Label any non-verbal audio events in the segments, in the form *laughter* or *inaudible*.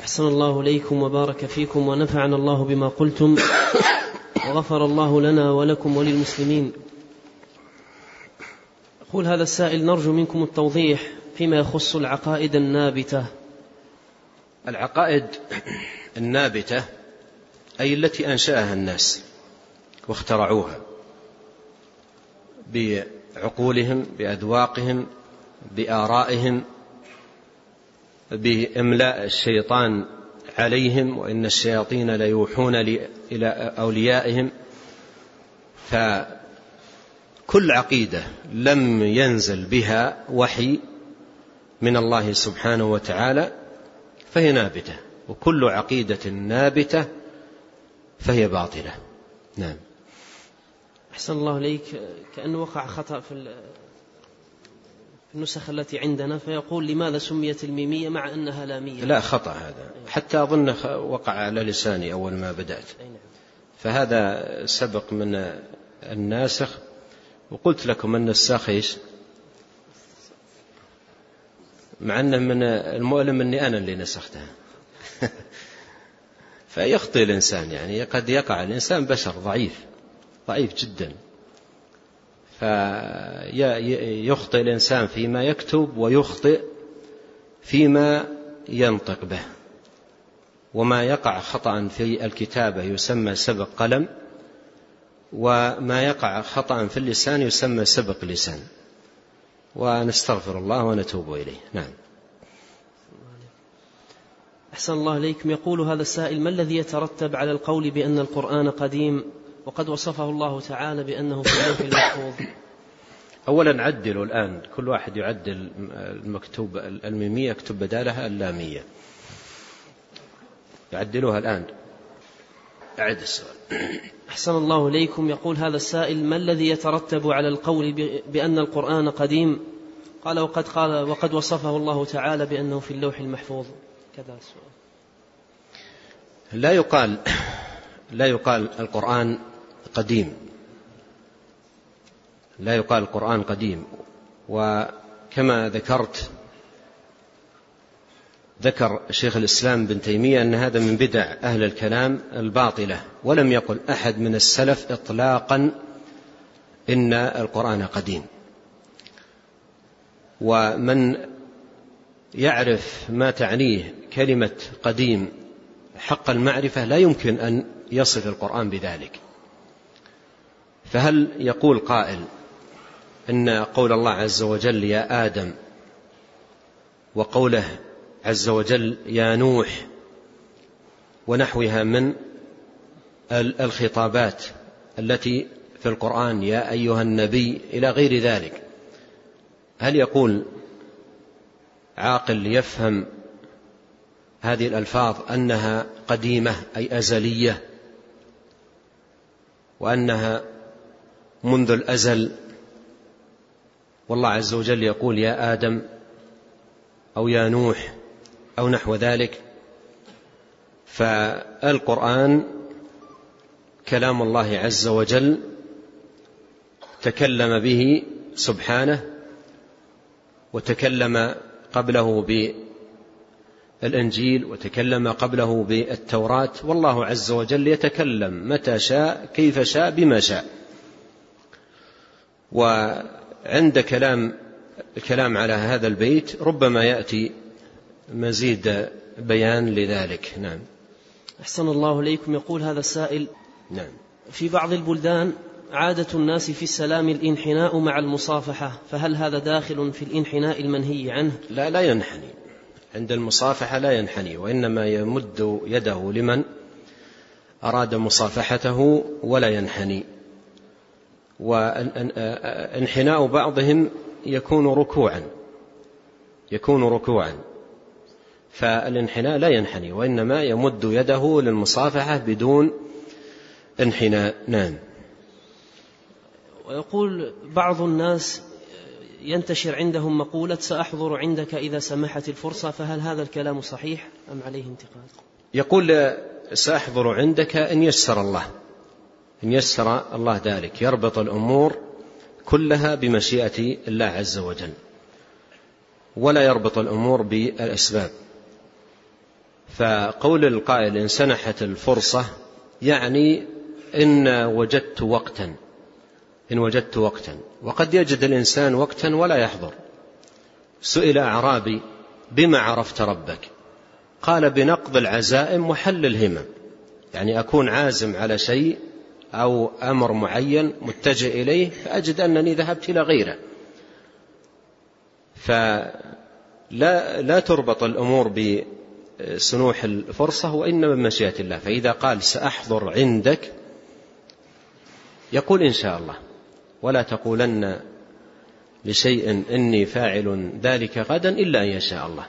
أحسن الله إليكم وبارك فيكم ونفعنا الله بما قلتم وغفر الله لنا ولكم وللمسلمين. يقول هذا السائل نرجو منكم التوضيح فيما يخص العقائد النابتة. العقائد النابتة أي التي أنشأها الناس واخترعوها بعقولهم بأذواقهم بآرائهم بإملاء الشيطان عليهم وإن الشياطين ليوحون إلى أوليائهم. فكل عقيدة لم ينزل بها وحي من الله سبحانه وتعالى فهي نابتة وكل عقيدة نابتة فهي باطلة. نعم. أحسن الله إليك. كأنه وقع خطأ في النسخ التي عندنا فيقول لماذا سميت الميمية مع أنها لامية لا خطأ هذا. حتى أظن وقع على لساني أول ما بدأت. نعم. فهذا سبق من الناسخ. وقلت لكم أن النساخ إيش مع أنه من المؤلم أني أنا اللي نسختها. *laughs* فيخطئ الإنسان يعني قد يقع الإنسان بشر ضعيف ضعيف جدا. فيخطئ الإنسان فيما يكتب ويخطئ فيما ينطق به. وما يقع خطأ في الكتابة يسمى سبق قلم وما يقع خطأ في اللسان يسمى سبق لسان. ونستغفر الله ونتوب إليه. نعم. أحسن الله إليكم. يقول هذا السائل ما الذي يترتب على القول بأن القرآن قديم وقد وصفه الله تعالى بأنه في اللوح المحفوظ. أولا عدلوا الآن كل واحد يعدل المكتوب الميمية يكتب بدالها اللامية. يعدلوها الآن. أعد السؤال. أحسن الله إليكم. يقول هذا السائل ما الذي يترتب على القول بأن القرآن قديم؟ قال وقد قال وقد وصفه الله تعالى بأنه في اللوح المحفوظ. كذا السؤال لا يقال لا يقال القرآن قديم. لا يقال القرآن قديم. وكما ذكرت ذكر شيخ الإسلام بن تيمية أن هذا من بدع أهل الكلام الباطلة ولم يقل أحد من السلف إطلاقا إن القرآن قديم. ومن يعرف ما تعنيه كلمة قديم حق المعرفة لا يمكن أن يصف القرآن بذلك. فهل يقول قائل إن قول الله عز وجل يا آدم وقوله عز وجل يا نوح ونحوها من الخطابات التي في القرآن يا أيها النبي إلى غير ذلك هل يقول عاقل يفهم هذه الألفاظ أنها قديمة أي أزلية وأنها منذ الأزل. والله عز وجل يقول يا آدم أو يا نوح أو نحو ذلك. فالقرآن كلام الله عز وجل تكلم به سبحانه وتكلم قبله بالإنجيل وتكلم قبله بالتوراة. والله عز وجل يتكلم متى شاء كيف شاء بما شاء. وعند كلام الكلام على هذا البيت ربما يأتي مزيد بيان لذلك. نعم. أحسن الله إليكم. يقول هذا السائل نعم. في بعض البلدان عادة الناس في السلام الانحناء مع المصافحة فهل هذا داخل في الانحناء المنهي عنه؟ لا لا ينحني. عند المصافحة لا ينحني وإنما يمد يده لمن أراد مصافحته ولا ينحني. وانحناء بعضهم يكون ركوعا. يكون ركوعا. فالانحناء لا ينحني وإنما يمد يده للمصافحة بدون انحناء. نعم ويقول بعض الناس ينتشر عندهم مقولة سأحضر عندك إذا سمحت الفرصة فهل هذا الكلام صحيح أم عليه انتقاد؟ يقول سأحضر عندك إن يسر الله. إن يسر الله ذلك يربط الأمور كلها بمشيئة الله عز وجل ولا يربط الأمور بالأسباب. فقول القائل إن سنحت الفرصة يعني إن وجدت وقتا إن وجدت وقتا. وقد يجد الإنسان وقتا ولا يحضر. سئل أعرابي بما عرفت ربك؟ قال بنقض العزائم وحل الهمم. يعني أكون عازم على شيء أو أمر معين متجه إليه فأجد أنني ذهبت إلى غيره. فلا لا تربط الأمور بسنوح الفرصة وإنما بمشيئة الله. فإذا قال سأحضر عندك يقول إن شاء الله. ولا تقولن لشيء إني فاعل ذلك غدا إلا أن يشاء الله.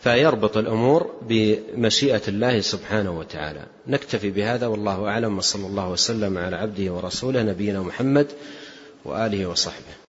فيربط الأمور بمشيئة الله سبحانه وتعالى. نكتفي بهذا والله أعلم وصلى الله وسلم على عبده ورسوله نبينا محمد وآله وصحبه.